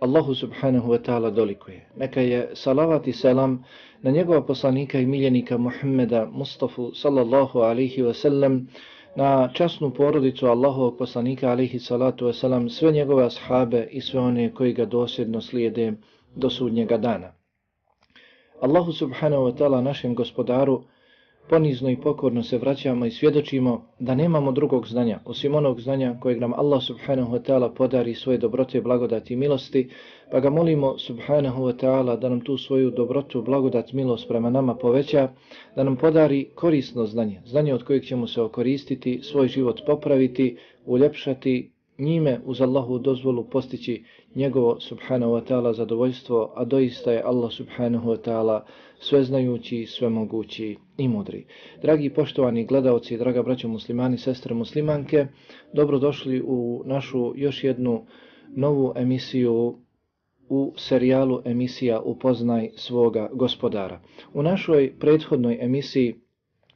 Allahu subhanahu wa ta'ala dolikuje. Neka je salavat i selam na njegova poslanika i miljenika Muhammeda Mustafa sallallahu alaihi wa sallam, na časnu porodicu Allahovog poslanika alaihi salatu wa sallam, sve njegove ashabe i sve one koji ga dosljedno slijede do sudnjega dana. Allahu subhanahu wa ta'ala našem gospodaru ponizno i pokorno se vraćamo i svjedočimo da nemamo drugog znanja, osim onog znanja kojeg nam Allah subhanahu wa ta'ala podari svoje dobrote, blagodati i milosti, pa ga molimo subhanahu wa ta'ala da nam tu svoju dobrotu, blagodat, milost prema nama poveća, da nam podari korisno znanje, znanje od kojeg ćemo se okoristiti, svoj život popraviti, uljepšati, njime uz Allahu dozvolu postići njegovo subhanahu wa ta'ala zadovoljstvo, a doista je Allah subhanahu wa ta'ala sveznajući, svemogući i mudri. Dragi poštovani gledalci, draga braćo muslimani, sestre muslimanke, dobrodošli u našu još jednu novu emisiju u serijalu emisija Upoznaj svoga gospodara. U našoj prethodnoj emisiji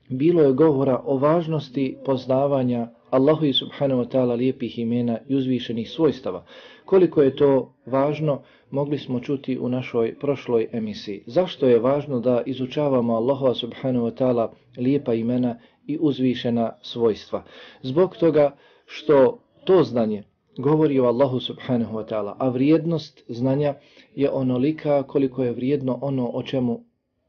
bilo je govora o važnosti poznavanja Allahu i subhanahu wa ta'ala lijepih imena i uzvišenih svojstava. Koliko je to važno, mogli smo čuti u našoj prošloj emisiji. Zašto je važno da izučavamo Allahu subhanahu wa ta'ala lijepa imena i uzvišena svojstva? Zbog toga što to znanje govori o Allahu subhanahu wa ta'ala, a vrijednost znanja je onolika koliko je vrijedno ono o čemu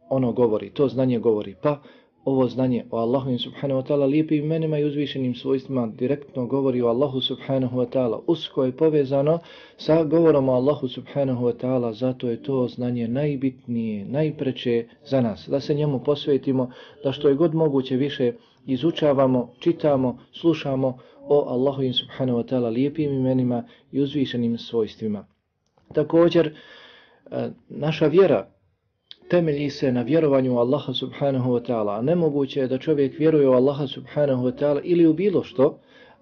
ono govori. To znanje govori. Pa ovo znanje o Allahu subhanahu wa ta'ala lijepim imenima i uzvišenim svojstvima direktno govori o Allahu subhanahu wa ta'ala. Usko je povezano sa govorom o Allahu subhanahu wa ta'ala, zato je to znanje najbitnije, najpreće za nas. Da se njemu posvetimo, da što je god moguće više izučavamo, čitamo, slušamo o Allahu subhanahu wa ta'ala lijepim imenima i uzvišenim svojstvima. Također, e, naša vjera temelji se na vjerovanju u Allaha subhanahu wa ta'ala. Nemoguće je da čovjek vjeruje u Allaha subhanahu wa ta'ala ili u bilo što,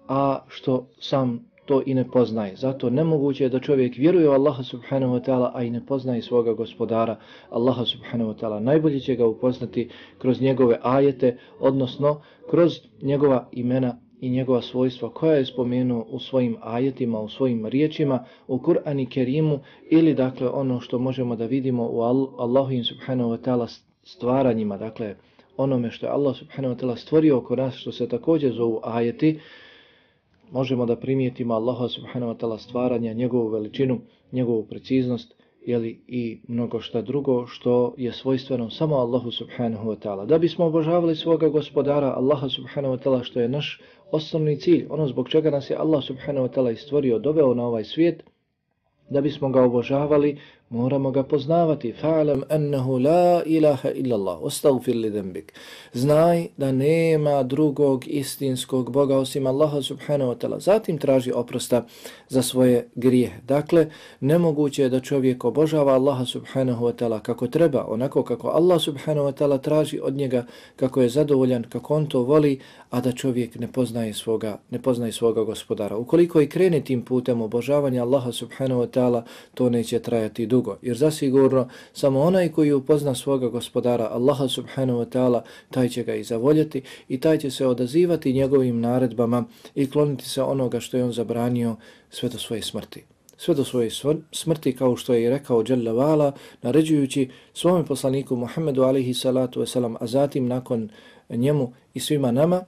a što sam to i ne poznaje. Zato nemoguće je da čovjek vjeruje u Allaha subhanahu wa ta'ala, a i ne poznaje svoga gospodara Allaha subhanahu wa ta'ala. Najbolje će ga upoznati kroz njegove ajete, odnosno kroz njegova imena i njegova svojstva koja je spomenuo u svojim ajetima, u svojim riječima, u Kur'an i Kerimu ili dakle ono što možemo da vidimo u Allahu subhanahu wa ta'ala stvaranjima, dakle onome što je Allah subhanahu wa ta'ala stvorio oko nas što se također zovu ajeti, možemo da primijetimo Allaha subhanahu wa ta'ala stvaranja, njegovu veličinu, njegovu preciznost, jeli, i mnogo šta drugo što je svojstveno samo Allahu subhanahu wa ta'ala. Da bismo obožavali svoga gospodara Allaha subhanahu wa ta'ala što je naš osnovni cilj, ono zbog čega nas je Allah subhanahu wa ta'ala stvorio, doveo na ovaj svijet, da bismo ga obožavali, moramo ga poznavati. Fa'alam annahu la ilaha illa Allah. Ostagfir li dembik. Znaj da nema drugog istinskog Boga osim Allaha subhanahu wa ta'ala. Zatim traži oprosta za svoje grije. Dakle, nemoguće je da čovjek obožava Allaha subhanahu wa ta'ala kako treba, onako kako Allah subhanahu wa ta'ala traži od njega, kako je zadovoljan, kako on to voli, a da čovjek ne poznaje svoga, ne poznaje svoga gospodara. Ukoliko i krene tim putem obožavanja Allaha subhanahu wa ta'ala, to neće trajati dugo drugo, jer zasigurno samo onaj koji upozna svoga gospodara Allaha subhanahu wa ta'ala, taj će ga i zavoljeti i taj će se odazivati njegovim naredbama i kloniti se onoga što je on zabranio sve do svoje smrti. Sve do svoje smrti, kao što je i rekao Jalla Vala, naređujući svome poslaniku Muhammedu alihi salatu wasalam, a zatim nakon njemu i svima nama,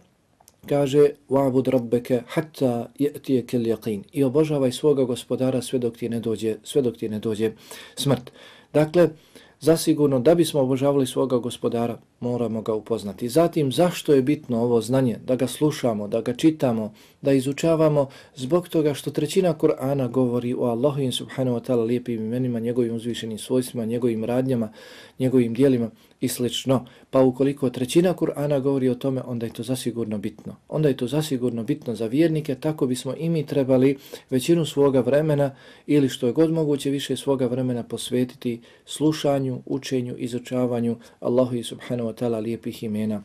kaže وَعْبُدْ رَبَّكَ حَتَّى يَأْتِيَكَ الْيَقِينَ i obožavaj svoga gospodara sve dok ti ne dođe sve dok ti ne dođe smrt. Dakle zasigurno da bismo obožavali svoga gospodara moramo ga upoznati. Zatim, zašto je bitno ovo znanje? Da ga slušamo, da ga čitamo, da izučavamo, zbog toga što trećina Kur'ana govori o Allahu subhanahu wa ta'ala lijepim imenima, njegovim uzvišenim svojstvima, njegovim radnjama, njegovim dijelima i slično. Pa ukoliko trećina Kur'ana govori o tome, onda je to zasigurno bitno. Onda je to zasigurno bitno za vjernike, tako bismo i mi trebali većinu svoga vremena ili što je god moguće više svoga vremena posvetiti slušanju, učenju, izučavanju Allahu subhanahu wa ta'ala lijepih imena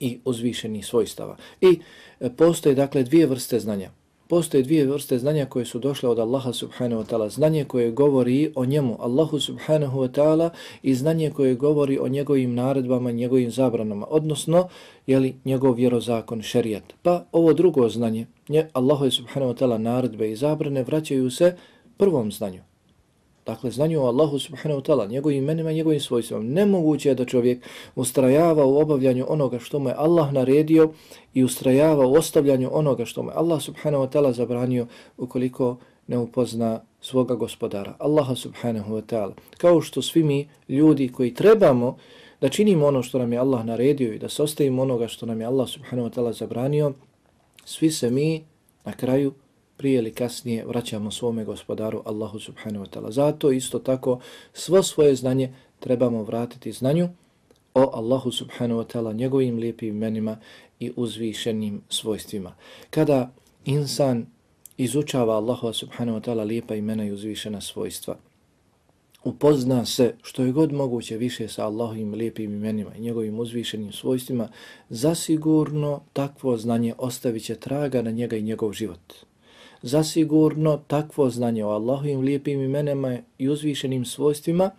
i uzvišenih svojstava. I e, postoje dakle dvije vrste znanja. Postoje dvije vrste znanja koje su došle od Allaha subhanahu wa ta'ala. Znanje koje govori o njemu, Allahu subhanahu wa ta'ala, i znanje koje govori o njegovim naredbama, njegovim zabranama, odnosno, jeli, njegov vjerozakon, šerijat. Pa ovo drugo znanje, nje, Allahu subhanahu wa ta'ala, naredbe i zabrane, vraćaju se prvom znanju. Dakle, znanju o Allahu subhanahu wa ta'ala, njegovim imenima i njegovim svojstvom. Nemoguće je da čovjek ustrajava u obavljanju onoga što mu je Allah naredio i ustrajava u ostavljanju onoga što mu je Allah subhanahu wa ta'ala zabranio ukoliko ne upozna svoga gospodara, Allaha subhanahu wa ta'ala. Kao što svi mi ljudi koji trebamo da činimo ono što nam je Allah naredio i da se ostavimo onoga što nam je Allah subhanahu wa ta'ala zabranio, svi se mi na kraju prije ili kasnije vraćamo svome gospodaru Allahu subhanahu wa ta'ala. Zato isto tako svo svoje znanje trebamo vratiti znanju o Allahu subhanahu wa ta'ala, njegovim lijepim imenima i uzvišenim svojstvima. Kada insan izučava Allahu subhanahu wa ta'ala lijepa imena i uzvišena svojstva, upozna se što je god moguće više sa Allahovim lijepim imenima i njegovim uzvišenim svojstvima, zasigurno takvo znanje ostavit će traga na njega i njegov život zasigurno takvo znanje o Allahovim lijepim imenima i uzvišenim svojstvima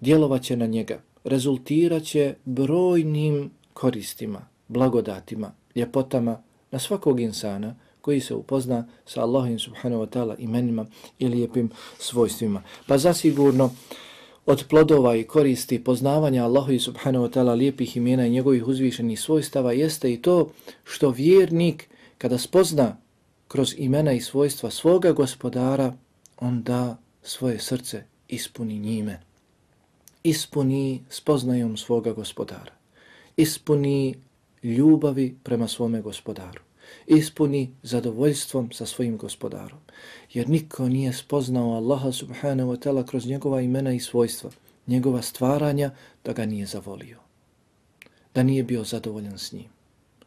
djelovaće na njega, rezultiraće brojnim koristima, blagodatima, ljepotama na svakog insana koji se upozna sa Allahovim subhanahu wa ta'ala imenima i lijepim svojstvima. Pa zasigurno od plodova i koristi poznavanja Allahovi subhanahu wa ta'ala lijepih imena i njegovih uzvišenih svojstava jeste i to što vjernik kada spozna kroz imena i svojstva svoga gospodara, on da svoje srce ispuni njime. Ispuni spoznajom svoga gospodara. Ispuni ljubavi prema svome gospodaru. Ispuni zadovoljstvom sa svojim gospodarom. Jer niko nije spoznao Allaha subhanahu wa ta'ala kroz njegova imena i svojstva, njegova stvaranja, da ga nije zavolio. Da nije bio zadovoljan s njim.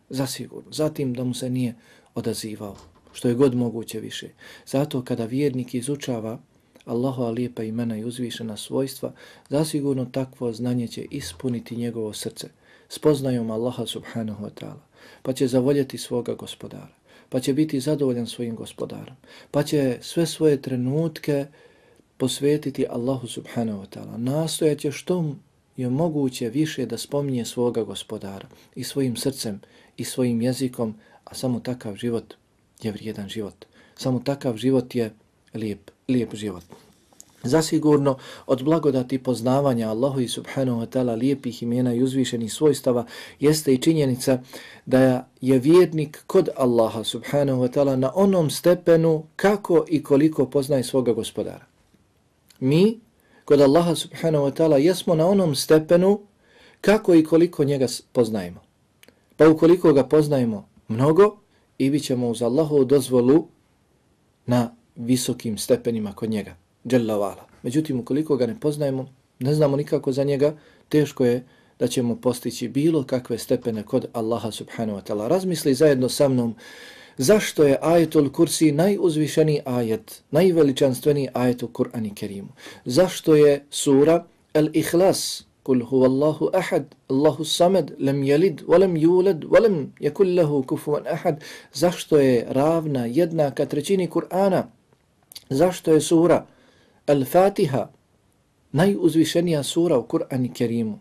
Zasigurno. Zatim da mu se nije odazivao što je god moguće više. Zato kada vjernik izučava Allahova lijepa imena i uzvišena svojstva, zasigurno takvo znanje će ispuniti njegovo srce spoznajom Allaha subhanahu wa ta'ala, pa će zavoljeti svoga gospodara, pa će biti zadovoljan svojim gospodarom, pa će sve svoje trenutke posvetiti Allahu subhanahu wa ta'ala. Nastojaće što je moguće više da spominje svoga gospodara i svojim srcem i svojim jezikom, a samo takav život je vrijedan život. Samo takav život je lijep, lijep život. Zasigurno od blagodati poznavanja Allahu i subhanahu wa ta'ala lijepih imena i uzvišenih svojstava jeste i činjenica da je vjernik kod Allaha subhanahu wa ta'ala na onom stepenu kako i koliko poznaje svoga gospodara. Mi kod Allaha subhanahu wa ta'ala jesmo na onom stepenu kako i koliko njega poznajemo. Pa ukoliko ga poznajemo mnogo, i bit ćemo uz Allahovu dozvolu na visokim stepenima kod njega. dželavala. Međutim, ukoliko ga ne poznajemo, ne znamo nikako za njega, teško je da ćemo postići bilo kakve stepene kod Allaha subhanahu wa ta'ala. Razmisli zajedno sa mnom zašto je ajetul kursi najuzvišeniji ajet, najveličanstveniji ajet u Kur'ani Kerimu. Zašto je sura Al-Ikhlas, Kul huwa Allahu ahad, Allahu samad, lam yalid, walam yulad, walam yakul lahu kufuwan ahad. Zašto je ravna jednaka trećini Kur'ana? Zašto je sura Al-Fatiha najuzvišenija sura u Kur'ani Kerimu?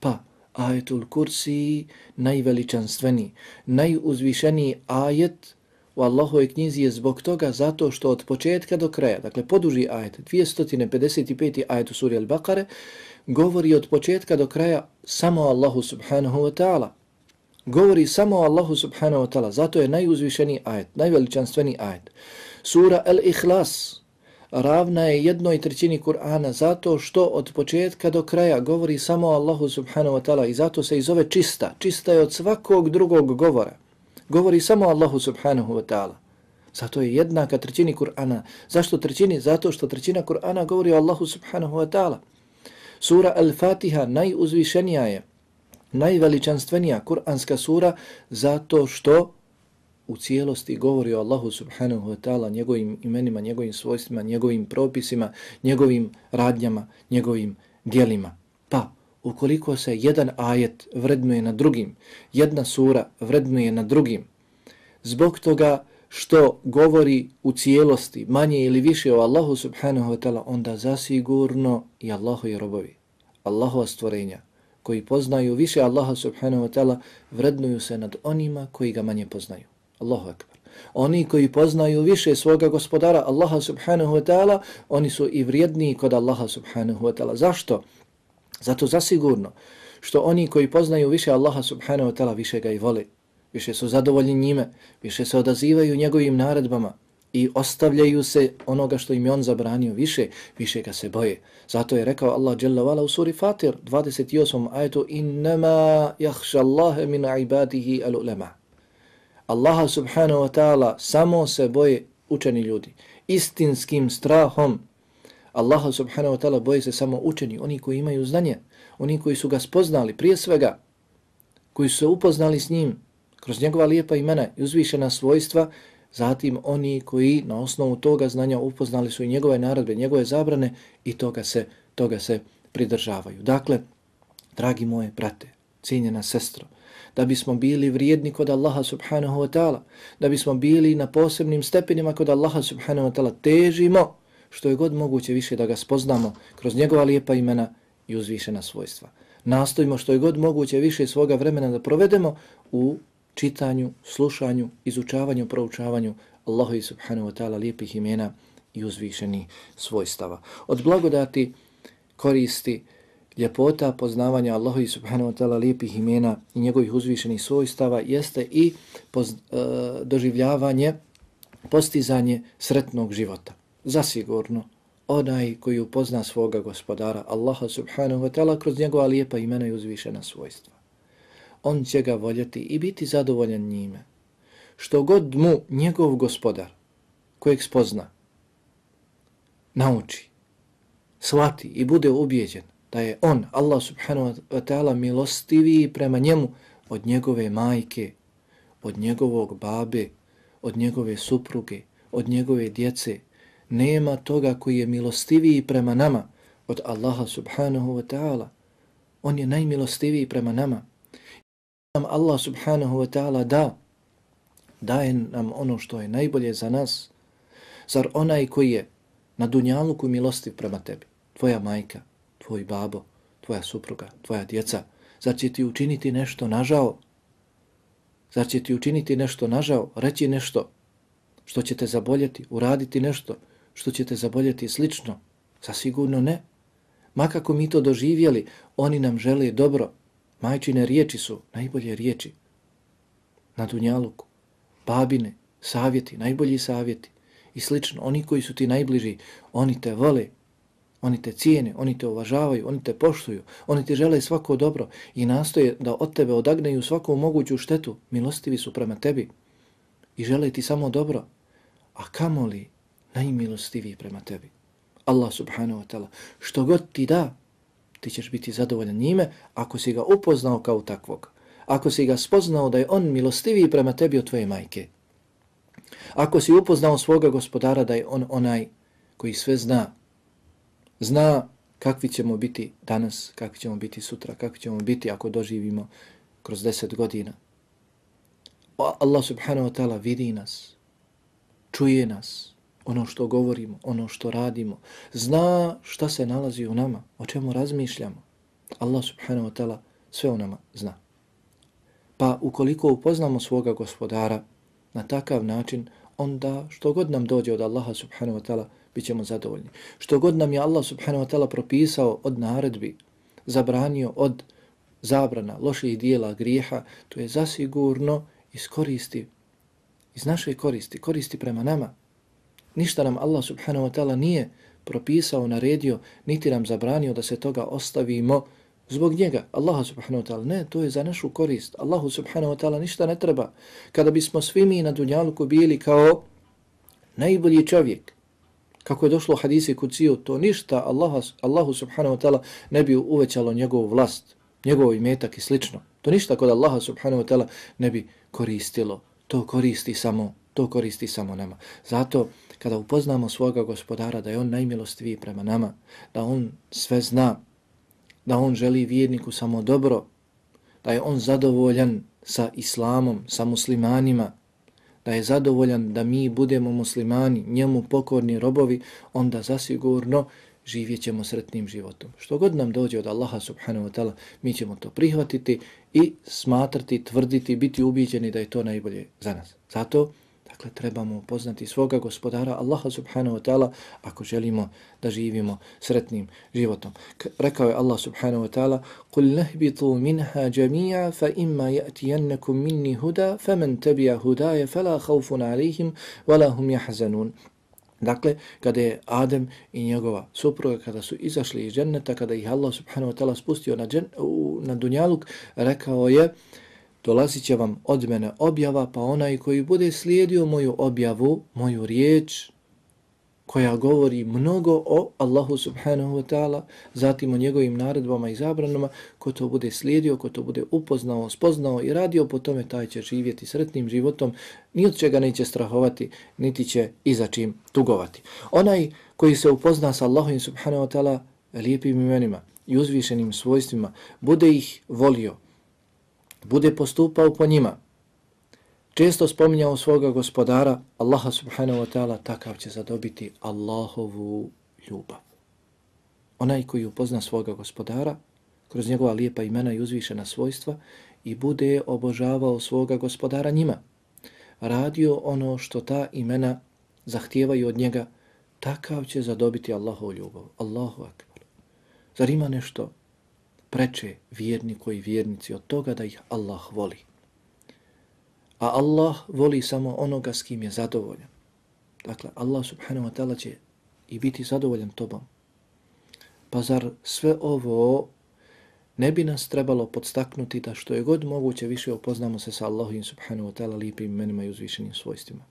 Pa, ajetul kursi najveličanstveni, najuzvišeniji ajet u Allahove knjizi je zbog toga zato što od početka do kraja, dakle poduži ajet, 255. ajet u suri Al-Baqare, govori od početka do kraja samo Allahu subhanahu wa ta'ala. Govori samo Allahu subhanahu wa ta'ala. Zato je najuzvišeniji ajet, najveličanstveni ajet. Sura Al-Ikhlas ravna je jednoj trećini Kur'ana zato što od početka do kraja govori samo Allahu subhanahu wa ta'ala i zato se i zove čista. Čista je od svakog drugog govora. Govori samo Allahu subhanahu wa ta'ala. Zato je jednaka trećini Kur'ana. Zašto trećini? Zato što trećina Kur'ana govori o Allahu subhanahu wa ta'ala. Sura Al-Fatiha najuzvišenija je, najveličanstvenija kuranska sura zato što u cijelosti govori o Allahu subhanahu wa ta'ala, njegovim imenima, njegovim svojstvima, njegovim propisima, njegovim radnjama, njegovim dijelima. Pa, ukoliko se jedan ajet vrednuje na drugim, jedna sura vrednuje na drugim, zbog toga što govori u cijelosti manje ili više o Allahu subhanahu wa ta'ala, onda zasigurno i Allahu je robovi, Allahova stvorenja, koji poznaju više Allaha subhanahu wa ta'ala, vrednuju se nad onima koji ga manje poznaju. Allahu akbar. Oni koji poznaju više svoga gospodara Allaha subhanahu wa ta'ala, oni su i vrijedniji kod Allaha subhanahu wa ta'ala. Zašto? Zato zasigurno što oni koji poznaju više Allaha subhanahu wa ta'ala više ga i vole, više su zadovoljni njime, više se odazivaju njegovim naredbama i ostavljaju se onoga što im je on zabranio više, više ga se boje. Zato je rekao Allah Jalla vala u suri Fatir 28. ajetu innama jahša Allahe min ibadihi al ulema. Allaha subhanahu wa ta'ala samo se boje učeni ljudi. Istinskim strahom Allaha subhanahu wa ta'ala boje se samo učeni, oni koji imaju znanje, oni koji su ga spoznali prije svega, koji su se upoznali s njim kroz njegova lijepa imena i uzvišena svojstva, zatim oni koji na osnovu toga znanja upoznali su i njegove naradbe, njegove zabrane i toga se, toga se pridržavaju. Dakle, dragi moje brate, cijenjena sestro, da bismo bili vrijedni kod Allaha subhanahu wa ta'ala, da bismo bili na posebnim stepenima kod Allaha subhanahu wa ta'ala, težimo što je god moguće više da ga spoznamo kroz njegova lijepa imena i uzvišena svojstva. Nastojimo što je god moguće više svoga vremena da provedemo u čitanju, slušanju, izučavanju, proučavanju Allahu i subhanahu wa ta'ala lijepih imena i uzvišenih svojstava. Od blagodati koristi ljepota poznavanja Allahu i subhanahu wa ta'ala lijepih imena i njegovih uzvišenih svojstava jeste i poz, e, doživljavanje, postizanje sretnog života. Zasigurno, onaj koji upozna svoga gospodara Allaha subhanahu wa ta'ala kroz njegova lijepa imena i uzvišena svojstva. On će ga voljeti i biti zadovoljan njime. Što god mu njegov gospodar, kojeg spozna, nauči, shvati i bude ubijeđen da je on, Allah subhanahu wa ta'ala, milostiviji prema njemu od njegove majke, od njegovog babe, od njegove supruge, od njegove djece. Nema toga koji je milostiviji prema nama od Allaha subhanahu wa ta'ala. On je najmilostiviji prema nama. Nam Allah subhanahu wa ta'ala da, daje nam ono što je najbolje za nas. Zar onaj koji je na dunjaluku milostiv prema tebi, tvoja majka, tvoj babo, tvoja supruga, tvoja djeca, zar će ti učiniti nešto nažao? Zar će ti učiniti nešto nažao, reći nešto što će te zaboljeti, uraditi nešto što će te zaboljeti slično? Zasigurno ne. Makako mi to doživjeli, oni nam žele dobro. Majčine riječi su najbolje riječi na Dunjaluku. Babine, savjeti, najbolji savjeti i slično. Oni koji su ti najbliži, oni te vole, Oni te cijene, oni te uvažavaju, oni te poštuju, oni ti žele svako dobro i nastoje da od tebe odagneju svaku moguću štetu. Milostivi su prema tebi i žele ti samo dobro. A kamo li najmilostiviji prema tebi? Allah subhanahu wa ta'ala, što god ti da, ti ćeš biti zadovoljan njime ako si ga upoznao kao takvog. Ako si ga spoznao da je on milostiviji prema tebi od tvoje majke. Ako si upoznao svoga gospodara da je on onaj koji sve zna, zna kakvi ćemo biti danas, kakvi ćemo biti sutra, kakvi ćemo biti ako doživimo kroz deset godina. Allah subhanahu wa ta'ala vidi nas, čuje nas, ono što govorimo, ono što radimo, zna šta se nalazi u nama, o čemu razmišljamo. Allah subhanahu wa ta'ala sve o nama zna. Pa ukoliko upoznamo svoga gospodara na takav način, onda što god nam dođe od Allaha subhanahu wa ta'ala, bit ćemo zadovoljni. Što god nam je Allah subhanahu wa ta'ala propisao od naredbi, zabranio od zabrana, loših dijela, grijeha, to je zasigurno iskoristi, iz naše koristi, koristi prema nama. Ništa nam Allah subhanahu wa ta'ala nije propisao, naredio, niti nam zabranio da se toga ostavimo zbog njega. Allah subhanahu wa ta'ala, ne, to je za našu korist. Allahu subhanahu wa ta'ala ništa ne treba. Kada bismo svi mi na dunjalku bili kao najbolji čovjek, kako je došlo u hadisi kuciju, to ništa Allaha, Allahu subhanahu wa ta'ala ne bi uvećalo njegovu vlast, njegov imetak i slično. To ništa kod Allaha subhanahu wa ta'ala ne bi koristilo. to koristi samo, to koristi samo nama. Zato kada upoznamo svoga gospodara da je on najmilostiviji prema nama, da on sve zna, da on želi vjerniku samo dobro, da je on zadovoljan sa islamom, sa muslimanima, da je zadovoljan da mi budemo muslimani, njemu pokorni robovi, onda zasigurno živjet ćemo sretnim životom. Što god nam dođe od Allaha subhanahu wa ta'ala, mi ćemo to prihvatiti i smatrati, tvrditi, biti ubiđeni da je to najbolje za nas. Zato Dakle, trebamo upoznati svoga gospodara Allaha subhanahu wa ta'ala ako želimo da živimo sretnim životom. Rekao je Allah subhanahu wa ta'ala قُلْ نَهْبِطُوا مِنْهَا جَمِيعًا فَإِمَّا يَأْتِيَنَّكُمْ مِنِّي هُدَى فَمَنْ تَبِيَ هُدَايَ فَلَا خَوْفٌ عَلَيْهِمْ وَلَا هُمْ يَحْزَنُونَ Dakle, kada je Adem i njegova supruga, kada su izašli iz dženneta, kada ih Allah subhanahu wa ta'ala spustio na, džen, na dunjaluk, rekao je dolazit će vam od mene objava, pa onaj koji bude slijedio moju objavu, moju riječ, koja govori mnogo o Allahu subhanahu wa ta'ala, zatim o njegovim naredbama i zabranama, ko to bude slijedio, ko to bude upoznao, spoznao i radio po tome, taj će živjeti sretnim životom, ni od čega neće strahovati, niti će iza čim tugovati. Onaj koji se upozna sa Allahom subhanahu wa ta'ala lijepim imenima i uzvišenim svojstvima, bude ih volio, bude postupao po njima, često spominjao svoga gospodara, Allaha subhanahu wa ta'ala, takav će zadobiti Allahovu ljubav. Onaj koji upozna svoga gospodara, kroz njegova lijepa imena i uzvišena svojstva, i bude obožavao svoga gospodara njima. Radio ono što ta imena zahtijevaju od njega, takav će zadobiti Allahovu ljubav. Allahu akbar. Zar ima nešto preče vjerniku i vjernici od toga da ih Allah voli. A Allah voli samo onoga s kim je zadovoljan. Dakle, Allah subhanahu wa ta'ala će i biti zadovoljan tobom. Pa zar sve ovo ne bi nas trebalo podstaknuti da što je god moguće više upoznamo se sa Allahom subhanahu wa ta'ala lijepim imenima i uzvišenim svojstvima.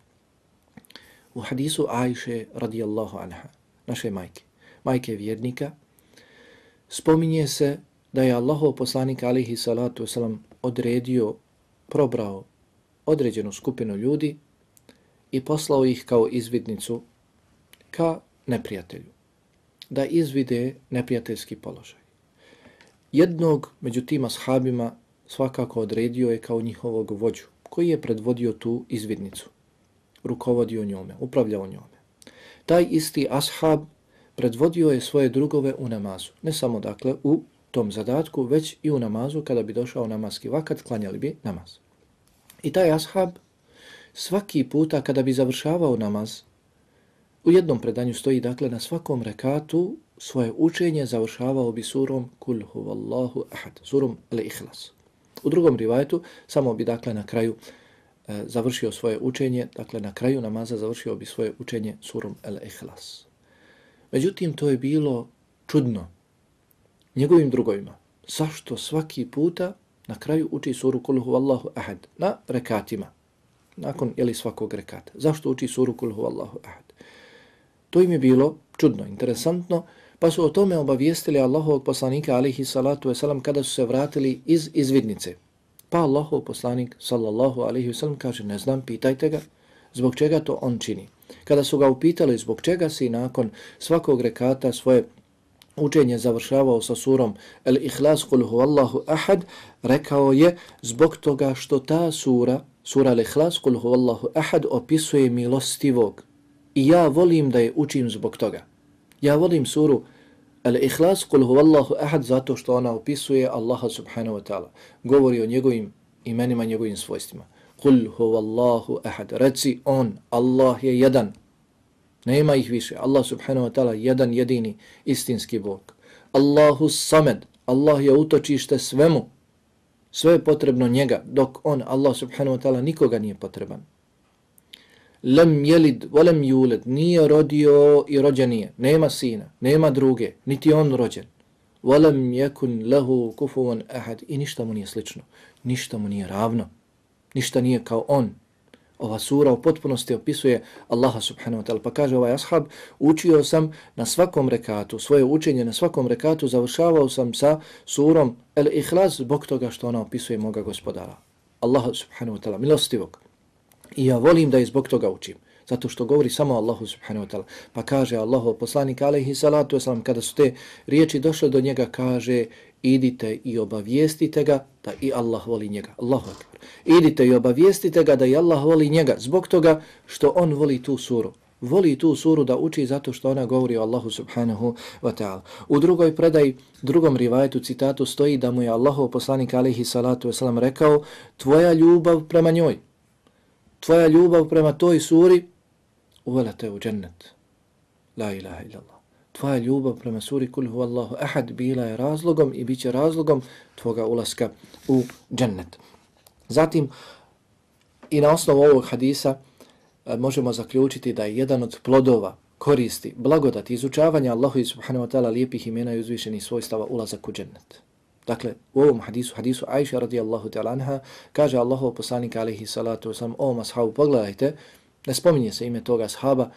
U hadisu Ajše radijallahu anha, naše majke, majke vjernika, spominje se da je Allahov poslanik alihi salatu wasalam odredio, probrao određenu skupinu ljudi i poslao ih kao izvidnicu ka neprijatelju, da izvide neprijateljski položaj. Jednog među tim ashabima svakako odredio je kao njihovog vođu, koji je predvodio tu izvidnicu, rukovodio njome, upravljao njome. Taj isti ashab predvodio je svoje drugove u namazu, ne samo dakle u tom zadatku, već i u namazu, kada bi došao namaski vakat, klanjali bi namaz. I taj ashab svaki puta kada bi završavao namaz, u jednom predanju stoji, dakle, na svakom rekatu svoje učenje završavao bi surom Kul huvallahu ahad, surom al-ihlas. U drugom rivajetu samo bi, dakle, na kraju e, završio svoje učenje, dakle, na kraju namaza završio bi svoje učenje surom al-ihlas. Međutim, to je bilo čudno, njegovim drugovima. Zašto svaki puta na kraju uči suru Kulhu huvallahu ahad na rekatima? Nakon jeli, svakog rekata. Zašto uči suru Kulhu huvallahu ahad? To im je bilo čudno, interesantno, pa su o tome obavijestili Allahovog poslanika alihi salatu wasalam kada su se vratili iz izvidnice. Pa Allahov poslanik sallallahu alihi wasalam kaže, ne znam, pitajte ga, zbog čega to on čini. Kada su ga upitali zbog čega si nakon svakog rekata svoje učenje završavao sa surom El Ihlas kul huvallahu ahad, rekao je zbog toga što ta sura, sura El Ihlas kul huvallahu ahad, opisuje milostivog. I ja volim da je učim zbog toga. Ja volim suru El Ihlas kul huvallahu ahad zato što ona opisuje Allaha subhanahu wa ta'ala. Govori o njegovim imenima, njegovim svojstvima. Kul huvallahu ahad. Reci on, Allah je jedan. Nema ih više. Allah subhanahu wa ta'ala jedan jedini istinski Bog. Allahu samed. Allah je utočište svemu. Sve je potrebno njega, dok on, Allah subhanahu wa ta'ala, nikoga nije potreban. Lem jelid, volem juled, nije rodio i rođen nije. Nema sina, nema druge, niti on rođen. Volem jekun lehu kufuvan ahad. I ništa mu nije slično. Ništa mu nije ravno. Ništa nije kao on ova sura u potpunosti opisuje Allaha subhanahu wa ta'ala. Pa kaže ovaj ashab, učio sam na svakom rekatu, svoje učenje na svakom rekatu završavao sam sa surom El Ihlas zbog toga što ona opisuje moga gospodara. Allaha subhanahu wa ta'ala, milostivog. I ja volim da je zbog toga učim. Zato što govori samo Allahu subhanahu wa ta'ala. Pa kaže Allahu poslanik alaihi salatu wasalam, kada su te riječi došle do njega, kaže idite i obavijestite ga da i Allah voli njega. Allahu akbar. Idite i obavijestite ga da i Allah voli njega zbog toga što on voli tu suru. Voli tu suru da uči zato što ona govori o Allahu subhanahu wa ta'ala. U drugoj predaj, drugom rivajetu citatu stoji da mu je Allahu poslanik alaihi salatu wasalam rekao tvoja ljubav prema njoj, tvoja ljubav prema toj suri uvela te u džennet. La ilaha illallah. Tvoja ljubav prema suri kul huvallahu ahad bila je razlogom i bit će razlogom tvoga ulaska u džennet. Zatim, i na osnovu ovog hadisa e, možemo zaključiti da je jedan od plodova koristi, blagodati, izučavanja Allahu i subhanahu wa ta'ala lijepih imena i uzvišenih svojstava ulazak u džennet. Dakle, u ovom hadisu, hadisu Aisha radijallahu ta'ala anha, kaže Allahov poslanika alaihi salatu wasalam, o ashabu, pogledajte, Ne spominje se ime toga sahaba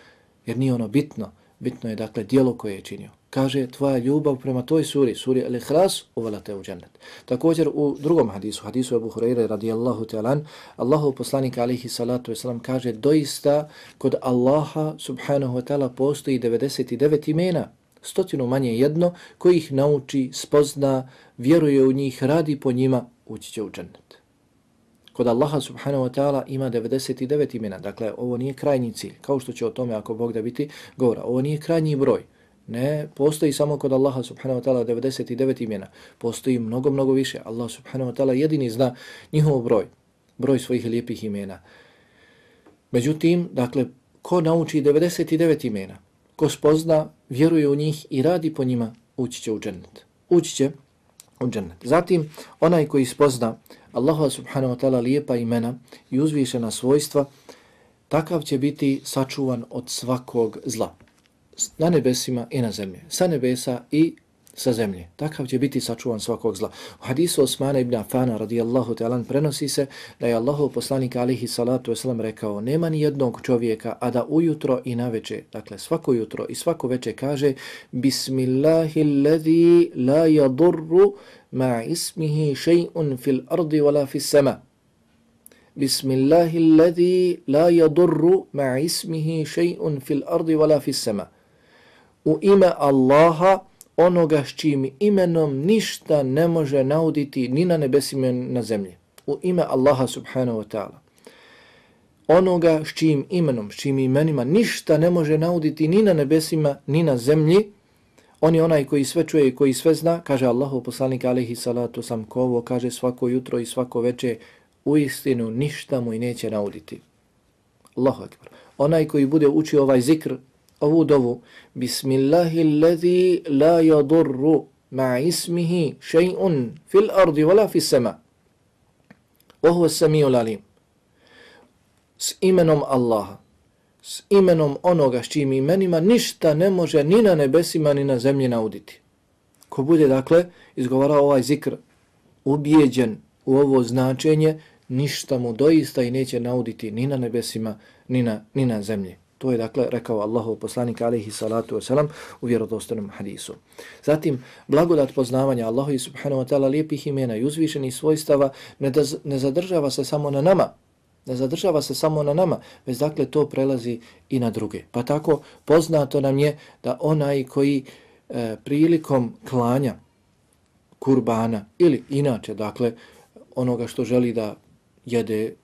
jer nije ono bitno. Bitno je dakle dijelo koje je činio. Kaže tvoja ljubav prema toj suri, suri Al-Ikhlas, uvela te u džennet. Također u drugom hadisu, hadisu Abu Hurajre radijallahu ta'alan, Allahu poslanik alihi salatu wasalam kaže doista kod Allaha subhanahu wa ta'ala postoji 99 imena, stotinu manje jedno, koji ih nauči, spozna, vjeruje u njih, radi po njima, ući će u džennet kod Allaha subhanahu wa ta'ala ima 99 imena. Dakle, ovo nije krajnji cilj, kao što će o tome ako Bog da biti govora. Ovo nije krajnji broj. Ne, postoji samo kod Allaha subhanahu wa ta'ala 99 imena. Postoji mnogo, mnogo više. Allah subhanahu wa ta'ala jedini zna njihov broj, broj svojih lijepih imena. Međutim, dakle, ko nauči 99 imena, ko spozna, vjeruje u njih i radi po njima, ući će u džennet. Ući će u džennet. Zatim, onaj koji spozna Allahu subhanahu wa ta'ala lijepa imena i uzvišena svojstva, takav će biti sačuvan od svakog zla. Na nebesima i na zemlji. Sa nebesa i sa zemlje. Takav će biti sačuvan svakog zla. U hadisu Osmana ibn Afana radijallahu ta'ala prenosi se da je Allahov poslanik alihi salatu wasalam rekao nema ni jednog čovjeka, a da ujutro i naveče, dakle svako jutro i svako veče kaže Bismillahilladhi la yadurru ma ismihi shay'un fil ardi wala fis sama. Bismillahilladhi la yadurru ma ismihi shay'un fil ardi wala fis sama. U ime Allaha onoga s čim imenom ništa ne može nauditi ni na nebesima ni na zemlji. U ime Allaha subhanahu wa ta'ala. Onoga s čim imenom, s čim imenima ništa ne može nauditi ni na nebesima ni na zemlji, on je onaj koji sve čuje i koji sve zna, kaže Allahu poslanik alaihi salatu sam kovo, kaže svako jutro i svako veče, u istinu ništa mu i neće nauditi. Allahu akbar. Onaj koji bude učio ovaj zikr, ovu dovu Bismillahilladhi la yadurru ma ismihi shay'un fil ardi wala fis sama. Wa huwa as-sami'ul alim. S imenom Allaha, s imenom onoga s čijim imenima ništa ne može ni na nebesima ni na zemlji nauditi. Ko bude dakle izgovarao ovaj zikr ubijeđen u ovo značenje, ništa mu doista i neće nauditi ni na nebesima ni na, ni na zemlji. To je dakle rekao Allahov poslanik alejhi salatu vesselam u vjerodostanom hadisu. Zatim blagodat poznavanja Allaha subhanahu wa taala lijepih imena i uzvišenih svojstava ne, da, ne zadržava se samo na nama, ne zadržava se samo na nama, već dakle to prelazi i na druge. Pa tako poznato nam je da onaj koji e, prilikom klanja kurbana ili inače dakle onoga što želi da jede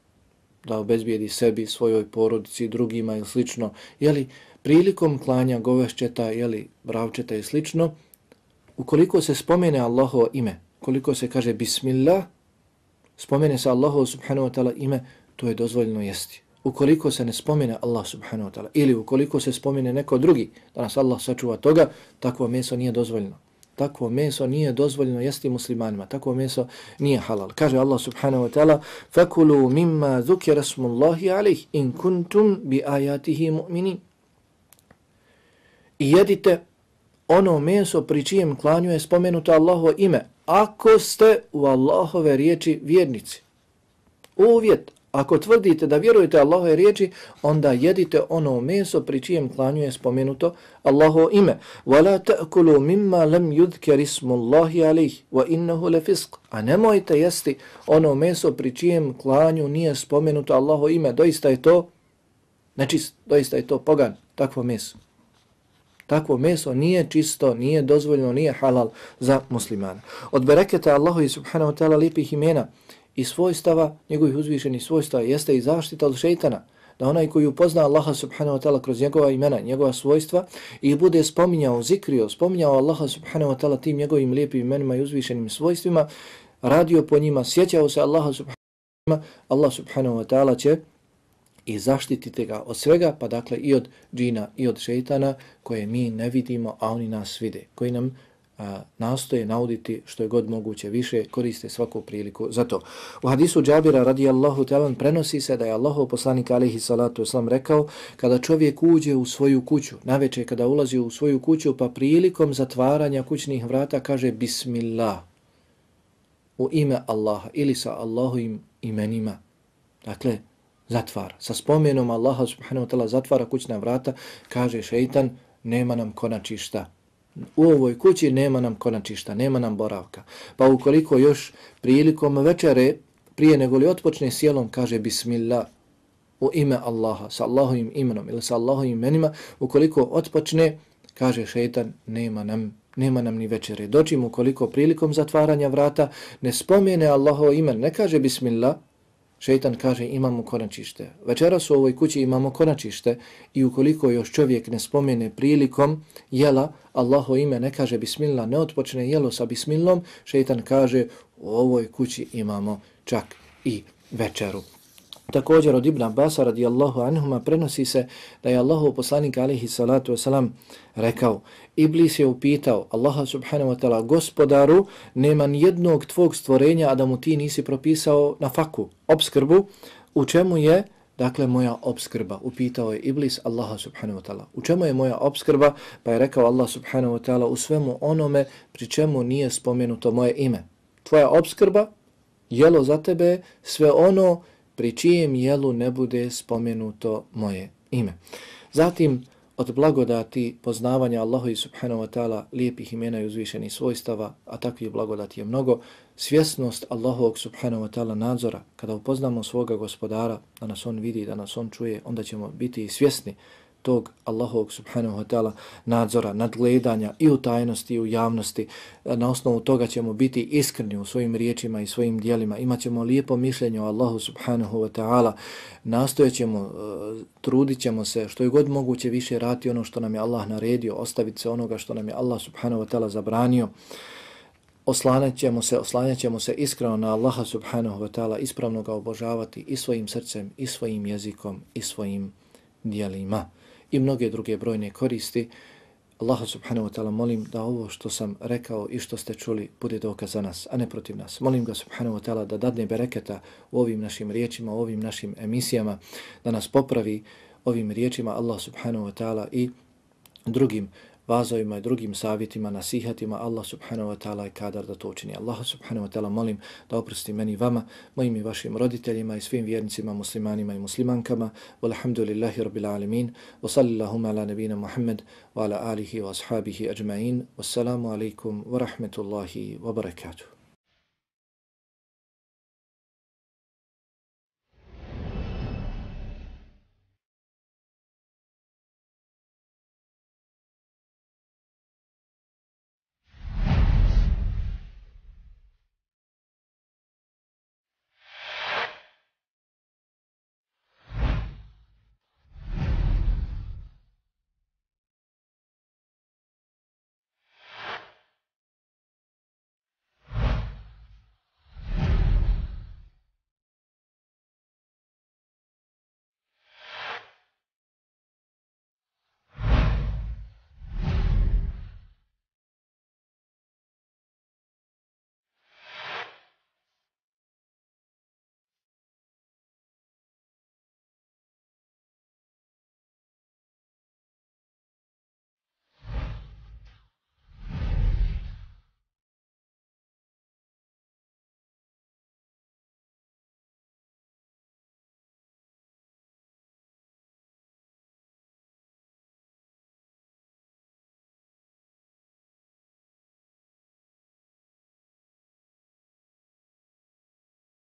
da obezbijedi sebi, svojoj porodici, drugima ili slično, jeli, prilikom klanja govešćeta, jeli, bravčeta i slično, ukoliko se spomene Allahovo ime, koliko se kaže Bismillah, spomene se Allahovo subhanahu wa ta'ala ime, to je dozvoljeno jesti. Ukoliko se ne spomene Allah subhanahu wa ta'ala ili ukoliko se spomene neko drugi, da nas Allah sačuva toga, takvo meso nije dozvoljeno takvo meso nije dozvoljeno jesti muslimanima, takvo meso nije halal. Kaže Allah subhanahu wa ta'ala, فَكُلُوا مِمَّا ذُكِرَ اسْمُ اللَّهِ عَلَيْهِ إِن كُنْتُمْ بِآيَاتِهِ مُؤْمِنِينَ I jedite ono meso pri čijem klanju je spomenuto Allahovo ime, ako ste u Allahove riječi vjernici. Uvjet, Ako tvrdite da vjerujete Allahove riječi, onda jedite ono meso pri čijem klanju je spomenuto Allahovo ime. وَلَا تَأْكُلُوا مِمَّا لَمْ يُذْكَرِ اسْمُ اللَّهِ عَلَيْهِ وَإِنَّهُ لَفِسْقِ A nemojte jesti ono meso pri čijem klanju nije spomenuto Allahovo ime. Doista je to nečist, doista je to pogan, takvo meso. Takvo meso nije čisto, nije dozvoljeno, nije halal za muslimana. Od bereketa Allahu i subhanahu wa ta'ala lipih imena, i svojstava, njegovih uzvišenih svojstava, jeste i zaštita od šeitana, da onaj koji upozna Allaha subhanahu wa ta'ala kroz njegova imena, njegova svojstva i bude spominjao, zikrio, spominjao Allaha subhanahu wa ta'ala tim njegovim lijepim imenima i uzvišenim svojstvima, radio po njima, sjećao se Allaha subhanahu wa ta'ala, Allah subhanahu wa ta'ala će i zaštitite ga od svega, pa dakle i od džina i od šeitana koje mi ne vidimo, a oni nas vide, koji nam a, nastoje nauditi što je god moguće više, koriste svaku priliku za to. U hadisu Džabira radijallahu talan prenosi se da je Allahov poslanik alihi salatu islam rekao kada čovjek uđe u svoju kuću, naveče kada ulazi u svoju kuću, pa prilikom zatvaranja kućnih vrata kaže Bismillah u ime Allaha ili sa Allahovim imenima. Dakle, zatvara. Sa spomenom Allaha subhanahu wa ta'ala zatvara kućna vrata, kaže šeitan, nema nam konačišta u ovoj kući nema nam konačišta, nema nam boravka. Pa ukoliko još prilikom večere, prije nego li otpočne sjelom, kaže Bismillah u ime Allaha, sa Allahovim imenom ili sa Allahovim imenima, ukoliko otpočne, kaže šeitan, nema nam, nema nam ni večere. Doći mu ukoliko prilikom zatvaranja vrata ne spomene Allahovo ime, ne kaže Bismillah, Šeitan kaže imamo konačište. Večeras u ovoj kući imamo konačište i ukoliko još čovjek ne spomene prilikom jela, Allaho ime ne kaže bismillah, ne otpočne jelo sa bismillom, šeitan kaže u ovoj kući imamo čak i večeru. Također od Ibn Abbas radijallahu anhuma prenosi se da je Allahu poslanik alihi salatu wasalam rekao Iblis je upitao Allaha subhanahu wa ta'ala gospodaru nema jednog tvog stvorenja a da mu ti nisi propisao na faku, obskrbu u čemu je Dakle, moja obskrba, upitao je Iblis Allaha subhanahu wa ta'ala. U čemu je moja obskrba? Pa je rekao Allah subhanahu wa ta'ala u svemu onome pri čemu nije spomenuto moje ime. Tvoja obskrba, jelo za tebe, sve ono pri čijem jelu ne bude spomenuto moje ime. Zatim, od blagodati poznavanja Allahu i subhanahu wa ta'ala lijepih imena i uzvišenih svojstava, a takvih blagodati je mnogo, svjesnost Allahovog subhanahu wa ta'ala nadzora, kada upoznamo svoga gospodara, da nas on vidi, da nas on čuje, onda ćemo biti svjesni tog Allahovog subhanahu wa ta'ala nadzora, nadgledanja i u tajnosti i u javnosti. Na osnovu toga ćemo biti iskreni u svojim riječima i svojim dijelima. Imaćemo lijepo mišljenje o Allahu subhanahu wa ta'ala. Nastojećemo, e, trudit ćemo se što je god moguće više rati ono što nam je Allah naredio, ostaviti se onoga što nam je Allah subhanahu wa ta'ala zabranio. Oslanjat ćemo se, oslanjat ćemo se iskreno na Allaha subhanahu wa ta'ala, ispravno ga obožavati i svojim srcem, i svojim jezikom, i svojim dijelima i mnoge druge brojne koristi. Allah subhanahu wa ta'ala molim da ovo što sam rekao i što ste čuli bude dokaz za nas, a ne protiv nas. Molim ga subhanahu wa ta'ala da dadne bereketa u ovim našim riječima, u ovim našim emisijama, da nas popravi ovim riječima Allah subhanahu wa ta'ala i drugim vazovima i drugim savjetima, nasihatima, Allah subhanahu wa ta'ala je kadar da to učini. Allah subhanahu wa ta'ala molim da oprosti meni vama, mojim i vašim roditeljima i svim vjernicima, muslimanima i muslimankama. Walhamdulillahi rabbil alemin. Wa sallillahum ala nabina Muhammad wa ala alihi wa ashabihi ajma'in. Wassalamu alaikum wa rahmetullahi wa barakatuh.